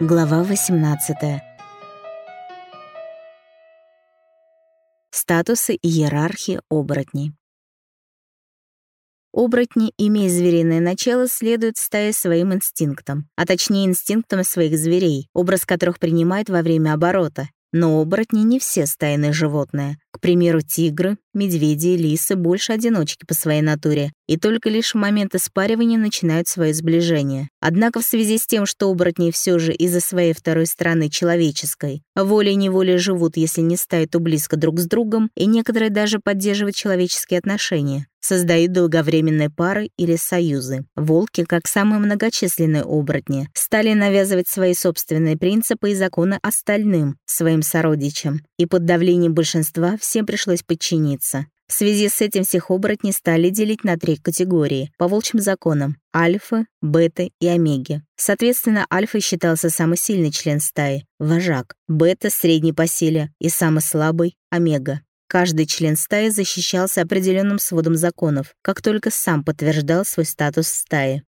Глава 18. Статусы и иерархии оборотней. Оборотни, имея звериное начало, следуют стае своим инстинктам, а точнее инстинктам своих зверей, образ которых принимает во время оборота. Но оборотни не все стайные животные. К примеру, тигры, медведи и лисы больше одиночки по своей натуре, и только лишь в момент испаривания начинают свое сближение. Однако в связи с тем, что оборотни все же из-за своей второй стороны человеческой, волей-неволей живут, если не стаи, то близко друг с другом, и некоторые даже поддерживают человеческие отношения создают долговременные пары или союзы. Волки, как самые многочисленные оборотни, стали навязывать свои собственные принципы и законы остальным, своим сородичам, и под давлением большинства всем пришлось подчиниться. В связи с этим всех оборотней стали делить на три категории по волчьим законам — альфы, беты и омеги. Соответственно, альфой считался самый сильный член стаи — вожак, бета — средний по силе и самый слабый — омега. Каждый член стаи защищался определенным сводом законов, как только сам подтверждал свой статус в стае.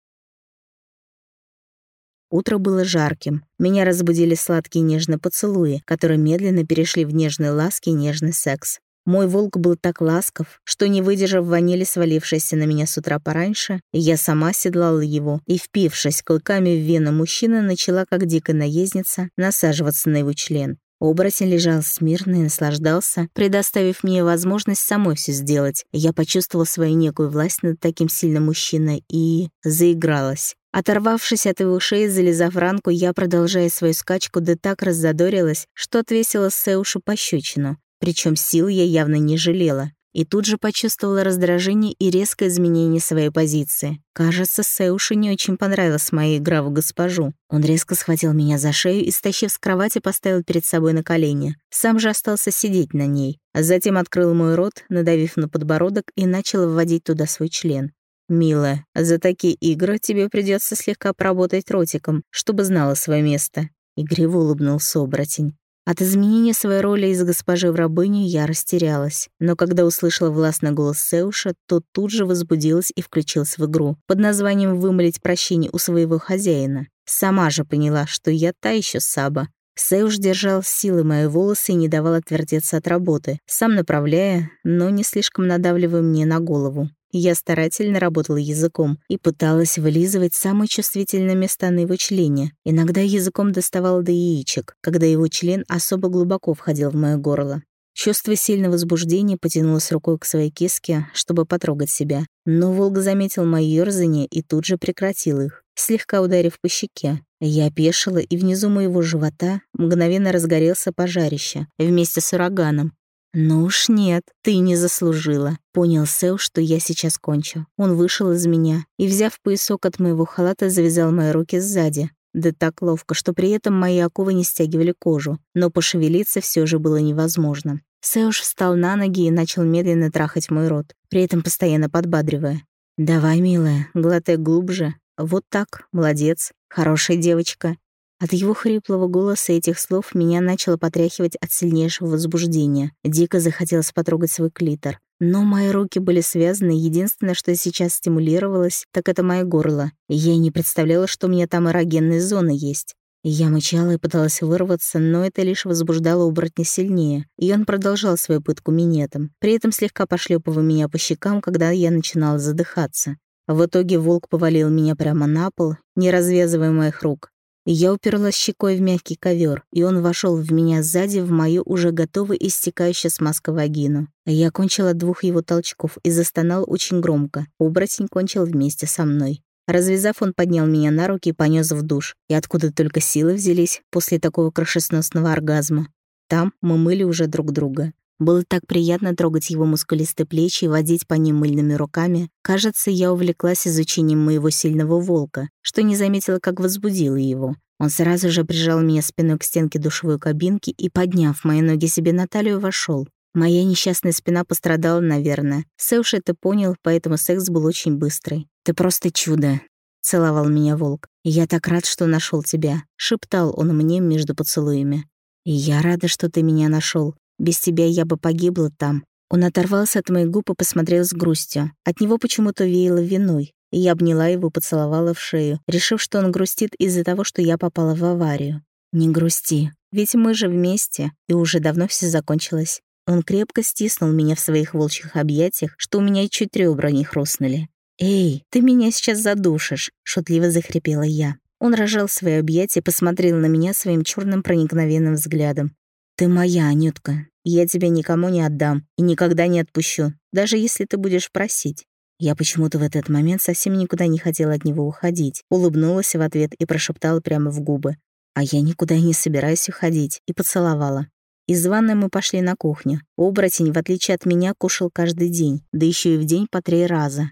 Утро было жарким. Меня разбудили сладкие нежные поцелуи, которые медленно перешли в нежные ласки и нежный секс. Мой волк был так ласков, что, не выдержав ванили, свалившейся на меня с утра пораньше, я сама седлала его и, впившись клыками в вену мужчины, начала, как дикая наездница, насаживаться на его член. Оборотень лежал смирно и наслаждался, предоставив мне возможность самой все сделать. Я почувствовала свою некую власть над таким сильным мужчиной и... заигралась. Оторвавшись от его шеи, залезав в ранку, я, продолжая свою скачку, да так раззадорилась, что отвесила Сеушу пощечину. Причем сил я явно не жалела и тут же почувствовала раздражение и резкое изменение своей позиции. Кажется, Сеуше не очень понравилась моя игра в госпожу. Он резко схватил меня за шею и, стащив с кровати, поставил перед собой на колени. Сам же остался сидеть на ней. А затем открыл мой рот, надавив на подбородок, и начал вводить туда свой член. «Милая, за такие игры тебе придется слегка поработать ротиком, чтобы знала свое место». Игриво улыбнулся оборотень. От изменения своей роли из госпожи в рабыню я растерялась. Но когда услышала властный голос Сеуша, то тут же возбудилась и включилась в игру под названием «Вымолить прощение у своего хозяина». Сама же поняла, что я та еще саба. Сеуш держал силы мои волосы и не давал отвертеться от работы, сам направляя, но не слишком надавливая мне на голову. Я старательно работала языком и пыталась вылизывать самые чувствительные места на его члене. Иногда языком доставал до яичек, когда его член особо глубоко входил в мое горло. Чувство сильного возбуждения потянулось рукой к своей киске, чтобы потрогать себя. Но волк заметил мои ёрзания и тут же прекратил их, слегка ударив по щеке. Я опешила, и внизу моего живота мгновенно разгорелся пожарище вместе с ураганом. «Ну уж нет, ты не заслужила», — понял Сеу, что я сейчас кончу. Он вышел из меня и, взяв поясок от моего халата, завязал мои руки сзади. Да так ловко, что при этом мои оковы не стягивали кожу, но пошевелиться все же было невозможно. Сеуш встал на ноги и начал медленно трахать мой рот, при этом постоянно подбадривая. «Давай, милая, глотай глубже. Вот так, молодец, хорошая девочка. От его хриплого голоса этих слов меня начало потряхивать от сильнейшего возбуждения. Дико захотелось потрогать свой клитор. Но мои руки были связаны, единственное, что сейчас стимулировалось, так это мое горло. Я и не представляла, что у меня там эрогенная зона есть. Я мычала и пыталась вырваться, но это лишь возбуждало оборотня сильнее, и он продолжал свою пытку минетом, при этом слегка пошлепывая меня по щекам, когда я начинала задыхаться. В итоге волк повалил меня прямо на пол, не развязывая моих рук. Я уперлась щекой в мягкий ковер, и он вошел в меня сзади в мою уже готовую истекающую смазка вагину. Я кончила двух его толчков и застонал очень громко. Оборотень кончил вместе со мной. Развязав, он поднял меня на руки и понес в душ. И откуда только силы взялись после такого крышесносного оргазма. Там мы мыли уже друг друга. Было так приятно трогать его мускулистые плечи и водить по ним мыльными руками. Кажется, я увлеклась изучением моего сильного волка, что не заметила, как возбудила его. Он сразу же прижал меня спиной к стенке душевой кабинки и, подняв мои ноги себе на талию, вошел. Моя несчастная спина пострадала, наверное. Сэуш это понял, поэтому секс был очень быстрый. «Ты просто чудо!» — целовал меня волк. «Я так рад, что нашел тебя», — шептал он мне между поцелуями. «И я рада, что ты меня нашел. Без тебя я бы погибла там». Он оторвался от моих губ и посмотрел с грустью. От него почему-то веяло виной. и я обняла его, поцеловала в шею, решив, что он грустит из-за того, что я попала в аварию. «Не грусти, ведь мы же вместе, и уже давно все закончилось». Он крепко стиснул меня в своих волчьих объятиях, что у меня чуть ребра не хрустнули. «Эй, ты меня сейчас задушишь», — шутливо захрипела я. Он рожал свои объятия и посмотрел на меня своим черным проникновенным взглядом. «Ты моя, Анютка. Я тебя никому не отдам и никогда не отпущу, даже если ты будешь просить». Я почему-то в этот момент совсем никуда не хотела от него уходить, улыбнулась в ответ и прошептала прямо в губы. «А я никуда не собираюсь уходить», и поцеловала. Из ванной мы пошли на кухню. Оборотень, в отличие от меня, кушал каждый день, да еще и в день по три раза.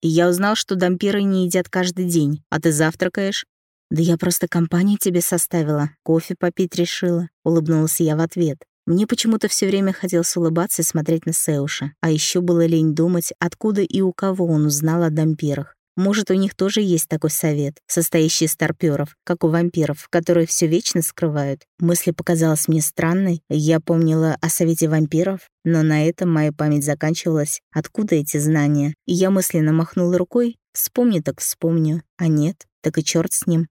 И я узнал, что дампиры не едят каждый день. А ты завтракаешь? Да я просто компанию тебе составила, кофе попить решила. Улыбнулась я в ответ. Мне почему-то все время хотелось улыбаться и смотреть на Сеуша. А еще было лень думать, откуда и у кого он узнал о дампирах. Может, у них тоже есть такой совет, состоящий из старпёров, как у вампиров, которые все вечно скрывают. Мысль показалась мне странной. Я помнила о совете вампиров, но на этом моя память заканчивалась. Откуда эти знания? И я мысленно махнула рукой. Вспомни так вспомню. А нет, так и черт с ним.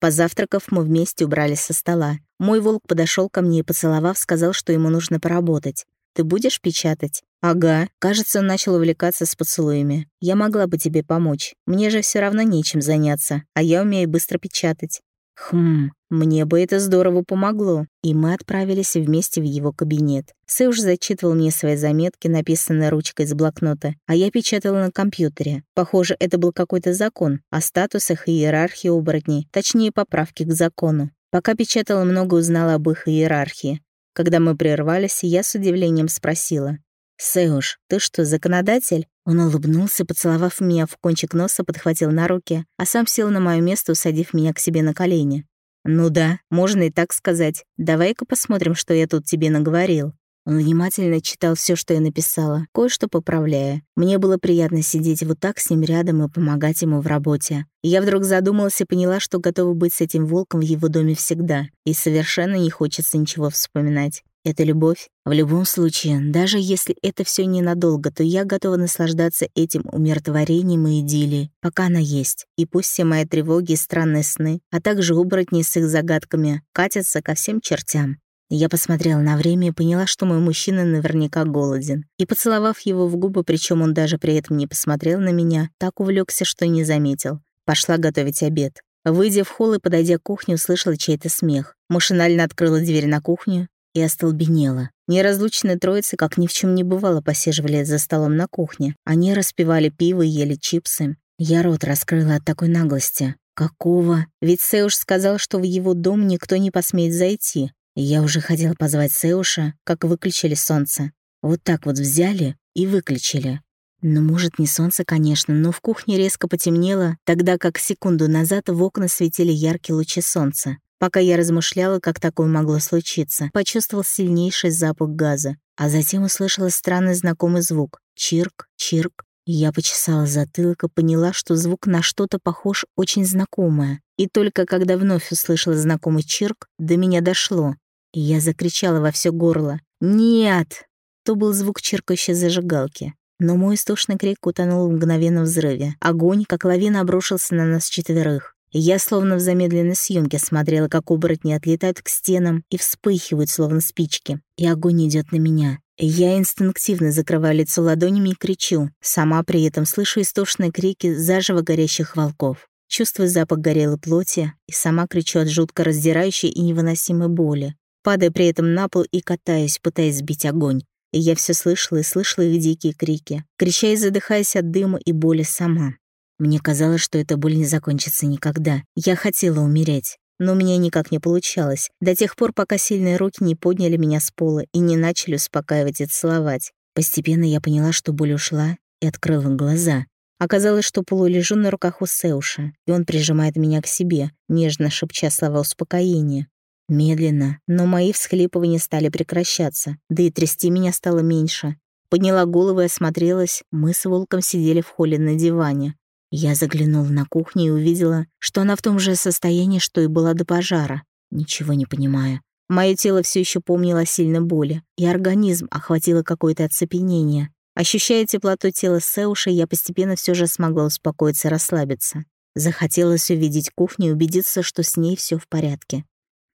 Позавтракав, мы вместе убрались со стола. Мой волк подошел ко мне и, поцеловав, сказал, что ему нужно поработать. Ты будешь печатать? Ага. Кажется, он начал увлекаться с поцелуями. Я могла бы тебе помочь. Мне же все равно нечем заняться, а я умею быстро печатать. Хм, мне бы это здорово помогло. И мы отправились вместе в его кабинет. Сэуш зачитывал мне свои заметки, написанные ручкой из блокнота, а я печатала на компьютере. Похоже, это был какой-то закон о статусах и иерархии оборотней, точнее, поправки к закону. Пока печатала, много узнала об их иерархии. Когда мы прервались, я с удивлением спросила. «Сэуш, ты что, законодатель?» Он улыбнулся, поцеловав меня в кончик носа, подхватил на руки, а сам сел на мое место, усадив меня к себе на колени. «Ну да, можно и так сказать. Давай-ка посмотрим, что я тут тебе наговорил». Он внимательно читал все, что я написала, кое-что поправляя. Мне было приятно сидеть вот так с ним рядом и помогать ему в работе. И я вдруг задумалась и поняла, что готова быть с этим волком в его доме всегда. И совершенно не хочется ничего вспоминать. Это любовь. В любом случае, даже если это все ненадолго, то я готова наслаждаться этим умиротворением и идиллией, пока она есть. И пусть все мои тревоги и странные сны, а также оборотни с их загадками, катятся ко всем чертям. Я посмотрела на время и поняла, что мой мужчина наверняка голоден. И поцеловав его в губы, причем он даже при этом не посмотрел на меня, так увлекся, что не заметил. Пошла готовить обед. Выйдя в холл и подойдя к кухне, услышала чей-то смех. Машинально открыла дверь на кухню и остолбенела. Неразлучные троицы, как ни в чем не бывало, посиживали за столом на кухне. Они распивали пиво и ели чипсы. Я рот раскрыла от такой наглости. Какого? Ведь Сеуш сказал, что в его дом никто не посмеет зайти. Я уже хотела позвать Сеуша, как выключили солнце. Вот так вот взяли и выключили. Ну, может, не солнце, конечно, но в кухне резко потемнело, тогда как секунду назад в окна светили яркие лучи солнца. Пока я размышляла, как такое могло случиться, почувствовал сильнейший запах газа, а затем услышала странный знакомый звук. Чирк, чирк. Я почесала затылок и поняла, что звук на что-то похож очень знакомое. И только когда вновь услышала знакомый чирк, до меня дошло. И я закричала во все горло. «Нет!» То был звук чиркающей зажигалки. Но мой истошный крик утонул в мгновенном взрыве. Огонь, как лавина, обрушился на нас четверых. Я словно в замедленной съемке смотрела, как оборотни отлетают к стенам и вспыхивают, словно спички. И огонь идет на меня. Я инстинктивно закрываю лицо ладонями и кричу, сама при этом слышу истошные крики заживо горящих волков. Чувствую запах горелой плоти и сама кричу от жутко раздирающей и невыносимой боли падая при этом на пол и катаясь, пытаясь сбить огонь. И я все слышала и слышала их дикие крики, крича и задыхаясь от дыма и боли сама. Мне казалось, что эта боль не закончится никогда. Я хотела умереть, но у меня никак не получалось, до тех пор, пока сильные руки не подняли меня с пола и не начали успокаивать и целовать. Постепенно я поняла, что боль ушла, и открыла глаза. Оказалось, что полулежу на руках у Сеуша, и он прижимает меня к себе, нежно шепча слова успокоения. Медленно, но мои всхлипывания стали прекращаться, да и трясти меня стало меньше. Подняла голову и осмотрелась, мы с Волком сидели в холле на диване. Я заглянула на кухню и увидела, что она в том же состоянии, что и была до пожара. Ничего не понимаю. Мое тело все еще помнило о сильной боли, и организм охватило какое-то оцепенение. Ощущая теплоту тела Сеуши, я постепенно все же смогла успокоиться и расслабиться. Захотелось увидеть кухню и убедиться, что с ней все в порядке.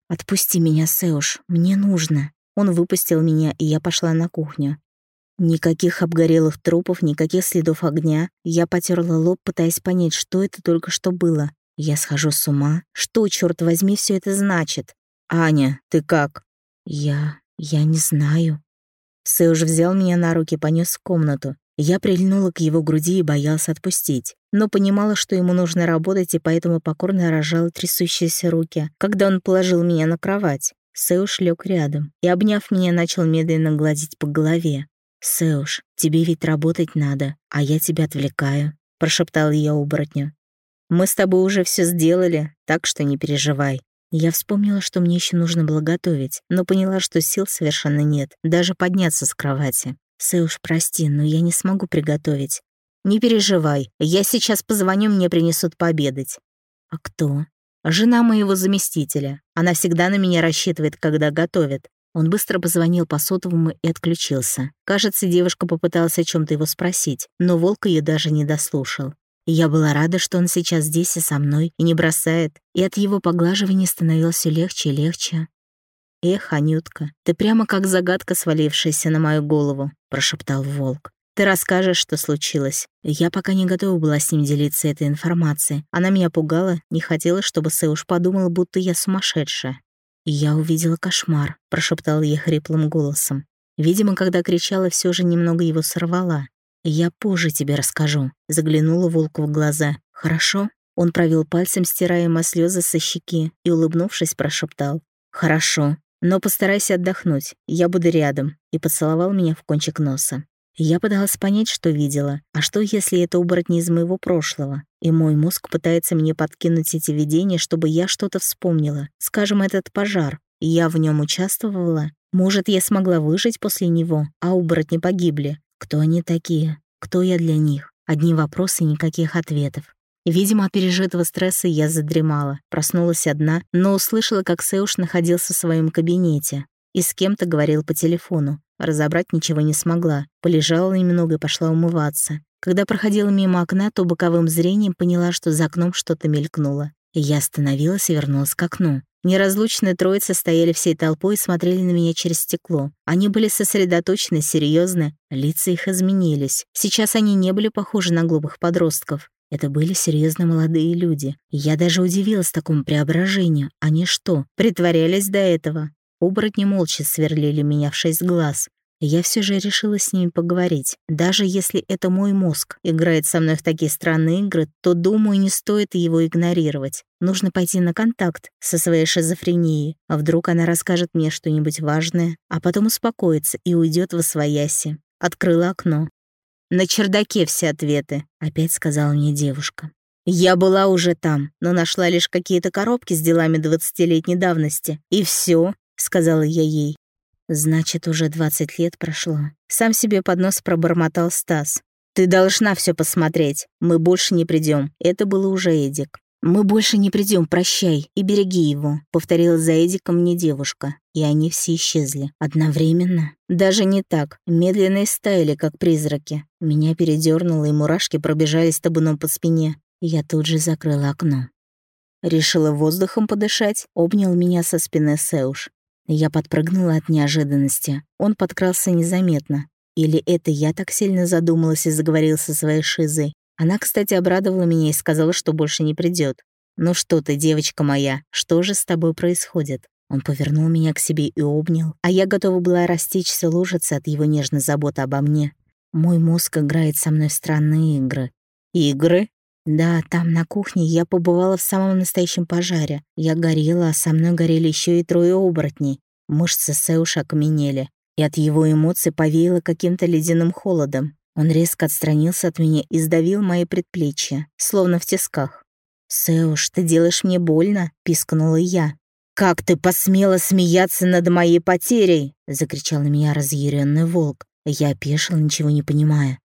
«Отпусти меня, Сеуш, мне нужно». Он выпустил меня, и я пошла на кухню. Никаких обгорелых трупов, никаких следов огня. Я потерла лоб, пытаясь понять, что это только что было. Я схожу с ума. Что, черт возьми, все это значит? «Аня, ты как?» «Я... я не знаю». Сэуж взял меня на руки, понес в комнату. Я прильнула к его груди и боялась отпустить, но понимала, что ему нужно работать, и поэтому покорно рожала трясущиеся руки, когда он положил меня на кровать. Сэуш лег рядом и, обняв меня, начал медленно гладить по голове. «Сэуш, тебе ведь работать надо, а я тебя отвлекаю», — прошептал я оборотню. «Мы с тобой уже все сделали, так что не переживай». Я вспомнила, что мне еще нужно было готовить, но поняла, что сил совершенно нет, даже подняться с кровати. «Сэуш, прости, но я не смогу приготовить». «Не переживай, я сейчас позвоню, мне принесут пообедать». «А кто?» «Жена моего заместителя. Она всегда на меня рассчитывает, когда готовит. Он быстро позвонил по сотовому и отключился. Кажется, девушка попыталась о чем то его спросить, но волк ее даже не дослушал. Я была рада, что он сейчас здесь и со мной, и не бросает, и от его поглаживания становилось все легче и легче. «Эх, Анютка, ты прямо как загадка, свалившаяся на мою голову», — прошептал волк. «Ты расскажешь, что случилось». Я пока не готова была с ним делиться этой информацией. Она меня пугала, не хотела, чтобы Сэуш подумал, будто я сумасшедшая. «Я увидела кошмар», — прошептала я хриплым голосом. Видимо, когда кричала, все же немного его сорвала. «Я позже тебе расскажу», — заглянула волку в глаза. «Хорошо?» Он провел пальцем, стирая мо слезы со щеки, и, улыбнувшись, прошептал. «Хорошо, но постарайся отдохнуть, я буду рядом», и поцеловал меня в кончик носа. Я пыталась понять, что видела, а что, если это оборотни из моего прошлого, и мой мозг пытается мне подкинуть эти видения, чтобы я что-то вспомнила, скажем, этот пожар, я в нем участвовала. Может, я смогла выжить после него, а оборотни погибли. Кто они такие? Кто я для них? Одни вопросы, никаких ответов. Видимо, от пережитого стресса я задремала, проснулась одна, но услышала, как Сеуш находился в своем кабинете и с кем-то говорил по телефону. Разобрать ничего не смогла. Полежала немного и пошла умываться. Когда проходила мимо окна, то боковым зрением поняла, что за окном что-то мелькнуло. Я остановилась и вернулась к окну. Неразлучные троицы стояли всей толпой и смотрели на меня через стекло. Они были сосредоточены, серьезны, лица их изменились. Сейчас они не были похожи на глупых подростков. Это были серьезно молодые люди. Я даже удивилась такому преображению. Они что, притворялись до этого? Оборотни молча сверлили меня в шесть глаз. Я все же решила с ними поговорить. Даже если это мой мозг играет со мной в такие странные игры, то, думаю, не стоит его игнорировать. Нужно пойти на контакт со своей шизофренией. А вдруг она расскажет мне что-нибудь важное, а потом успокоится и уйдет во свояси. Открыла окно. «На чердаке все ответы», — опять сказала мне девушка. Я была уже там, но нашла лишь какие-то коробки с делами двадцатилетней давности. И все, — сказала я ей. «Значит, уже двадцать лет прошло». Сам себе под нос пробормотал Стас. «Ты должна все посмотреть. Мы больше не придем. Это было уже Эдик. «Мы больше не придем, прощай и береги его», — повторила за Эдиком мне девушка. И они все исчезли. Одновременно. Даже не так. Медленно истаяли, как призраки. Меня передернуло, и мурашки пробежались табуном по спине. Я тут же закрыла окно. Решила воздухом подышать, обнял меня со спины Сеуш. Я подпрыгнула от неожиданности. Он подкрался незаметно. Или это я так сильно задумалась и заговорила со своей шизой. Она, кстати, обрадовала меня и сказала, что больше не придет. «Ну что ты, девочка моя, что же с тобой происходит?» Он повернул меня к себе и обнял, а я готова была растечься лужица от его нежной заботы обо мне. Мой мозг играет со мной странные игры. «Игры?» Да, там, на кухне, я побывала в самом настоящем пожаре. Я горела, а со мной горели еще и трое оборотней. Мышцы Сеуша окаменели, и от его эмоций повеяло каким-то ледяным холодом. Он резко отстранился от меня и сдавил мои предплечья, словно в тисках. «Сеуш, ты делаешь мне больно?» — пискнула я. «Как ты посмела смеяться над моей потерей?» — закричал на меня разъяренный волк. Я опешил, ничего не понимая.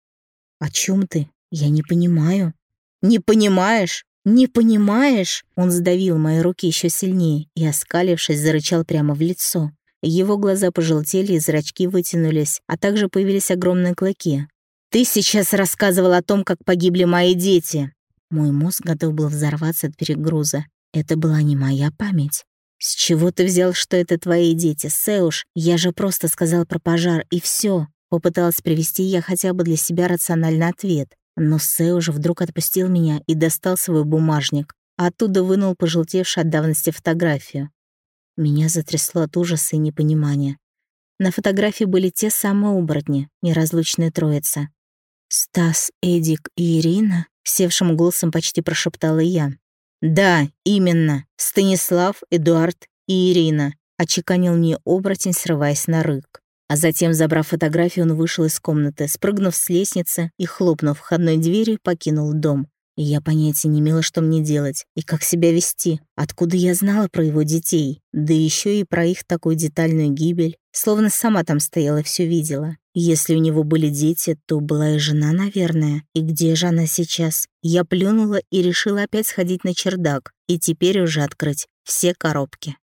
«О чем ты? Я не понимаю». «Не понимаешь? Не понимаешь?» Он сдавил мои руки еще сильнее и, оскалившись, зарычал прямо в лицо. Его глаза пожелтели и зрачки вытянулись, а также появились огромные клыки. Ты сейчас рассказывал о том, как погибли мои дети. Мой мозг готов был взорваться от перегруза. Это была не моя память. С чего ты взял, что это твои дети, Сеуш? Я же просто сказал про пожар, и все. Попыталась привести я хотя бы для себя рациональный ответ. Но Сеуш вдруг отпустил меня и достал свой бумажник. Оттуда вынул пожелтевшую от давности фотографию. Меня затрясло от ужаса и непонимания. На фотографии были те самые оборотни, неразлучная троица. «Стас, Эдик и Ирина?» — севшим голосом почти прошептала я. «Да, именно. Станислав, Эдуард и Ирина», — очеканил мне оборотень, срываясь на рык. А затем, забрав фотографию, он вышел из комнаты, спрыгнув с лестницы и, хлопнув входной дверью, покинул дом. И я понятия не имела, что мне делать и как себя вести. Откуда я знала про его детей? Да еще и про их такую детальную гибель. Словно сама там стояла и все видела. Если у него были дети, то была и жена, наверное. И где же она сейчас? Я плюнула и решила опять сходить на чердак. И теперь уже открыть все коробки.